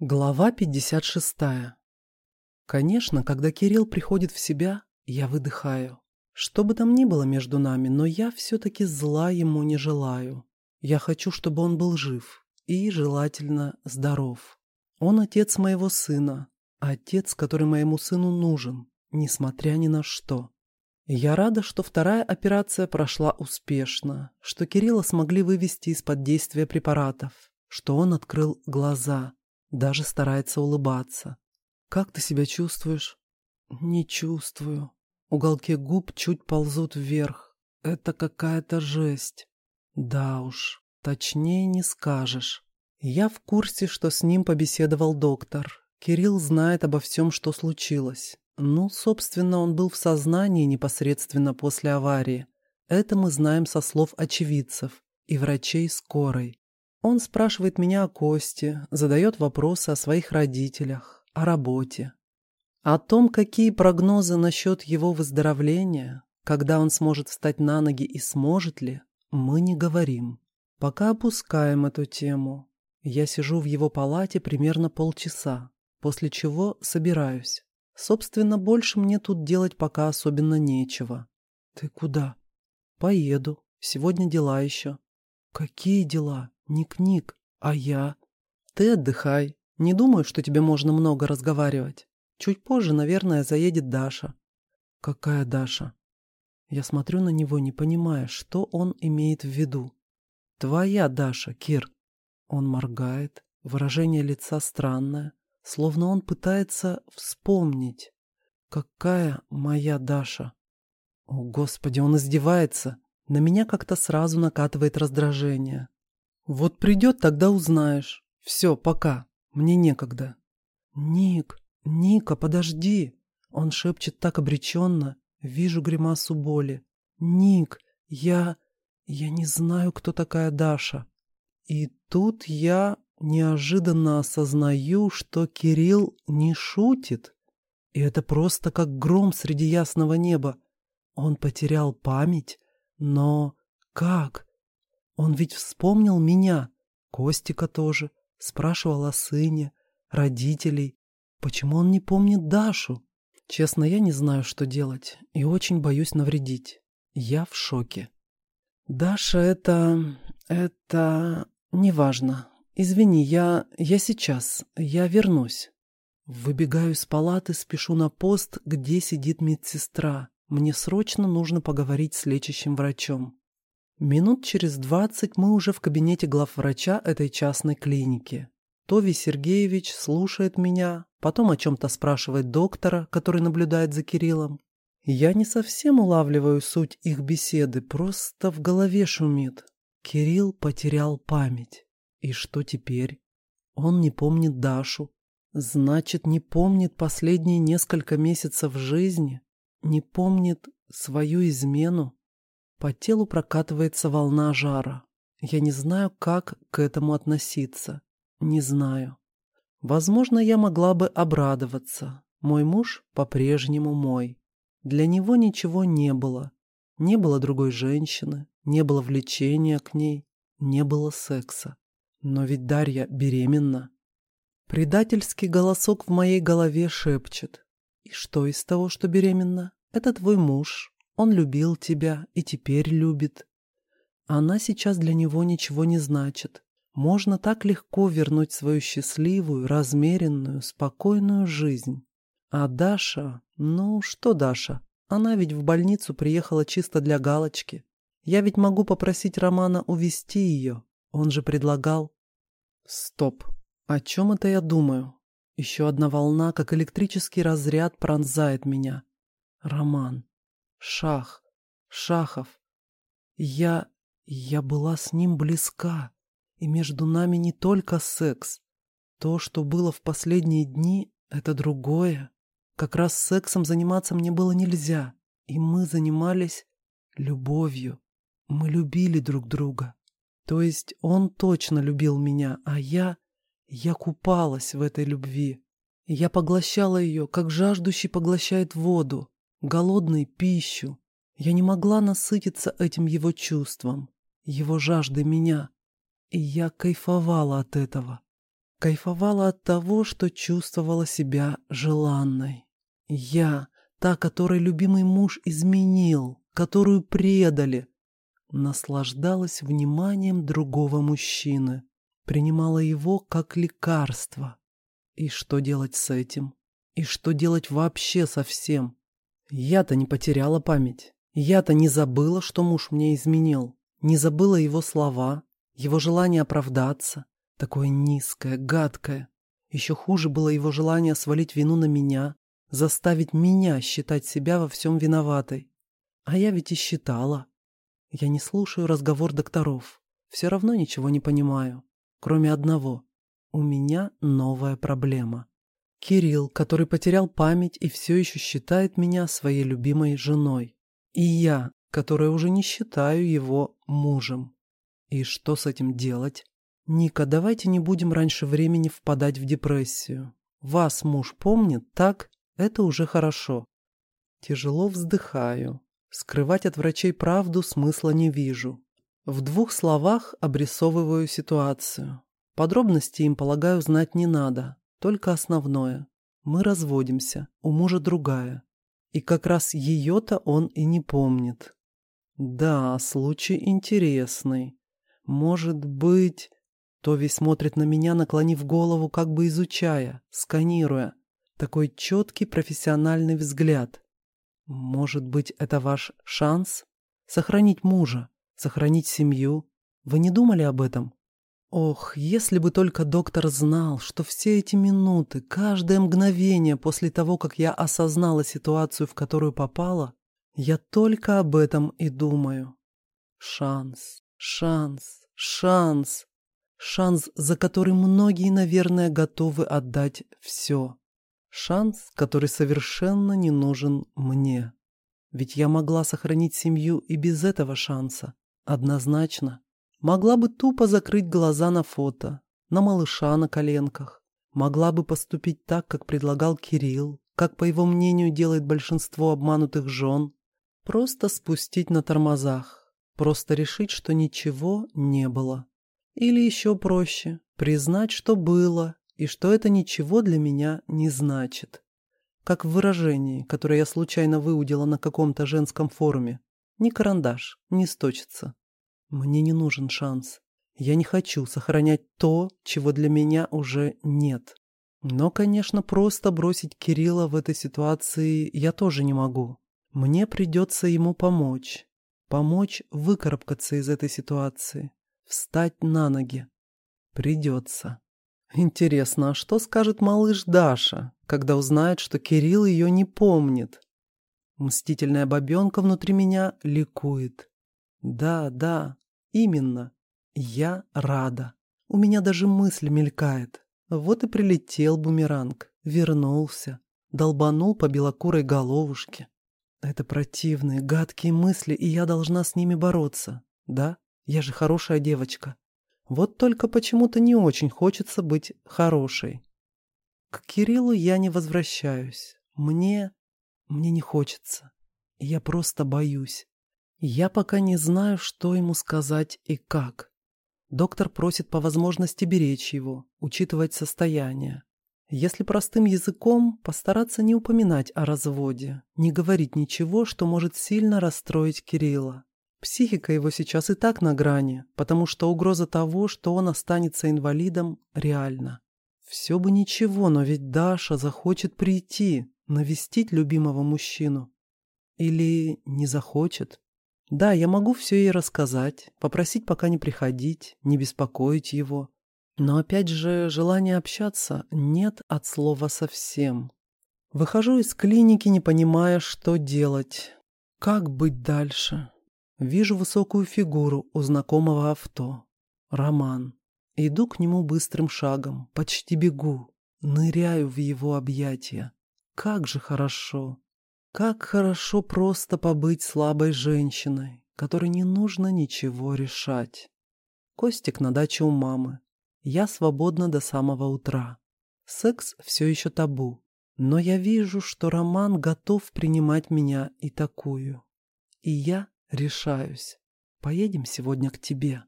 Глава 56. Конечно, когда Кирилл приходит в себя, я выдыхаю. Что бы там ни было между нами, но я все-таки зла ему не желаю. Я хочу, чтобы он был жив и, желательно, здоров. Он отец моего сына, отец, который моему сыну нужен, несмотря ни на что. Я рада, что вторая операция прошла успешно, что Кирилла смогли вывести из-под действия препаратов, что он открыл глаза – даже старается улыбаться. «Как ты себя чувствуешь?» «Не чувствую. Уголки губ чуть ползут вверх. Это какая-то жесть. Да уж, точнее не скажешь. Я в курсе, что с ним побеседовал доктор. Кирилл знает обо всем, что случилось. Ну, собственно, он был в сознании непосредственно после аварии. Это мы знаем со слов очевидцев и врачей скорой. Он спрашивает меня о Косте, задает вопросы о своих родителях, о работе. О том, какие прогнозы насчет его выздоровления, когда он сможет встать на ноги и сможет ли, мы не говорим. Пока опускаем эту тему. Я сижу в его палате примерно полчаса, после чего собираюсь. Собственно, больше мне тут делать пока особенно нечего. Ты куда? Поеду. Сегодня дела еще. Какие дела? «Ник-Ник, а я?» «Ты отдыхай. Не думаю, что тебе можно много разговаривать. Чуть позже, наверное, заедет Даша». «Какая Даша?» Я смотрю на него, не понимая, что он имеет в виду. «Твоя Даша, Кир». Он моргает, выражение лица странное, словно он пытается вспомнить. «Какая моя Даша?» О, Господи, он издевается. На меня как-то сразу накатывает раздражение. Вот придет, тогда узнаешь. Все, пока. Мне некогда. Ник, Ника, подожди. Он шепчет так обреченно. Вижу гримасу боли. Ник, я... Я не знаю, кто такая Даша. И тут я неожиданно осознаю, что Кирилл не шутит. И это просто как гром среди ясного неба. Он потерял память, но как? Он ведь вспомнил меня, Костика тоже, спрашивал о сыне, родителей. Почему он не помнит Дашу? Честно, я не знаю, что делать, и очень боюсь навредить. Я в шоке. Даша, это... это... неважно. Извини, я... я сейчас. Я вернусь. Выбегаю из палаты, спешу на пост, где сидит медсестра. Мне срочно нужно поговорить с лечащим врачом. Минут через двадцать мы уже в кабинете главврача этой частной клиники. Тови Сергеевич слушает меня, потом о чем-то спрашивает доктора, который наблюдает за Кириллом. Я не совсем улавливаю суть их беседы, просто в голове шумит. Кирилл потерял память. И что теперь? Он не помнит Дашу. Значит, не помнит последние несколько месяцев жизни? Не помнит свою измену? По телу прокатывается волна жара. Я не знаю, как к этому относиться. Не знаю. Возможно, я могла бы обрадоваться. Мой муж по-прежнему мой. Для него ничего не было. Не было другой женщины, не было влечения к ней, не было секса. Но ведь Дарья беременна. Предательский голосок в моей голове шепчет. И что из того, что беременна? Это твой муж, он любил тебя и теперь любит. Она сейчас для него ничего не значит. Можно так легко вернуть свою счастливую, размеренную, спокойную жизнь. А Даша... Ну, что Даша? Она ведь в больницу приехала чисто для галочки. Я ведь могу попросить Романа увести ее. Он же предлагал... Стоп. О чем это я думаю? Еще одна волна, как электрический разряд, пронзает меня. Роман. Шах, Шахов. Я... я была с ним близка, и между нами не только секс. То, что было в последние дни, это другое. Как раз сексом заниматься мне было нельзя, и мы занимались любовью. Мы любили друг друга. То есть он точно любил меня, а я... я купалась в этой любви. Я поглощала ее, как жаждущий поглощает воду голодной пищу. Я не могла насытиться этим его чувством, его жаждой меня. И я кайфовала от этого. Кайфовала от того, что чувствовала себя желанной. Я, та, которой любимый муж изменил, которую предали, наслаждалась вниманием другого мужчины, принимала его как лекарство. И что делать с этим? И что делать вообще со всем? Я-то не потеряла память. Я-то не забыла, что муж мне изменил. Не забыла его слова, его желание оправдаться. Такое низкое, гадкое. Еще хуже было его желание свалить вину на меня, заставить меня считать себя во всем виноватой. А я ведь и считала. Я не слушаю разговор докторов. Все равно ничего не понимаю. Кроме одного. У меня новая проблема. Кирилл, который потерял память и все еще считает меня своей любимой женой. И я, которая уже не считаю его мужем. И что с этим делать? Ника, давайте не будем раньше времени впадать в депрессию. Вас муж помнит, так? Это уже хорошо. Тяжело вздыхаю. Скрывать от врачей правду смысла не вижу. В двух словах обрисовываю ситуацию. Подробности им, полагаю, знать не надо, только основное. Мы разводимся, у мужа другая. И как раз ее-то он и не помнит. Да, случай интересный. Может быть... Тови смотрит на меня, наклонив голову, как бы изучая, сканируя. Такой четкий профессиональный взгляд. Может быть, это ваш шанс? Сохранить мужа, сохранить семью? Вы не думали об этом? Ох, если бы только доктор знал, что все эти минуты, каждое мгновение после того, как я осознала ситуацию, в которую попала, я только об этом и думаю. Шанс, шанс, шанс. Шанс, за который многие, наверное, готовы отдать все. Шанс, который совершенно не нужен мне. Ведь я могла сохранить семью и без этого шанса. Однозначно. Могла бы тупо закрыть глаза на фото, на малыша на коленках. Могла бы поступить так, как предлагал Кирилл, как, по его мнению, делает большинство обманутых жен. Просто спустить на тормозах. Просто решить, что ничего не было. Или еще проще, признать, что было, и что это ничего для меня не значит. Как в выражении, которое я случайно выудила на каком-то женском форуме. Ни карандаш, не сточится. Мне не нужен шанс. Я не хочу сохранять то, чего для меня уже нет. Но, конечно, просто бросить Кирилла в этой ситуации я тоже не могу. Мне придется ему помочь. Помочь выкарабкаться из этой ситуации. Встать на ноги. Придется. Интересно, а что скажет малыш Даша, когда узнает, что Кирилл ее не помнит? Мстительная бабенка внутри меня ликует. Да, да, именно. Я рада. У меня даже мысль мелькает. Вот и прилетел бумеранг, вернулся, долбанул по белокурой головушке. Это противные, гадкие мысли, и я должна с ними бороться. Да, я же хорошая девочка. Вот только почему-то не очень хочется быть хорошей. К Кириллу я не возвращаюсь. Мне... мне не хочется. Я просто боюсь. Я пока не знаю, что ему сказать и как. Доктор просит по возможности беречь его, учитывать состояние. Если простым языком, постараться не упоминать о разводе, не говорить ничего, что может сильно расстроить Кирилла. Психика его сейчас и так на грани, потому что угроза того, что он останется инвалидом, реальна. Все бы ничего, но ведь Даша захочет прийти, навестить любимого мужчину. Или не захочет. Да, я могу все ей рассказать, попросить пока не приходить, не беспокоить его. Но опять же, желания общаться нет от слова совсем. Выхожу из клиники, не понимая, что делать. Как быть дальше? Вижу высокую фигуру у знакомого авто. Роман. Иду к нему быстрым шагом, почти бегу. Ныряю в его объятия. Как же хорошо. Как хорошо просто побыть слабой женщиной, которой не нужно ничего решать. Костик на даче у мамы. Я свободна до самого утра. Секс все еще табу. Но я вижу, что Роман готов принимать меня и такую. И я Решаюсь. Поедем сегодня к тебе.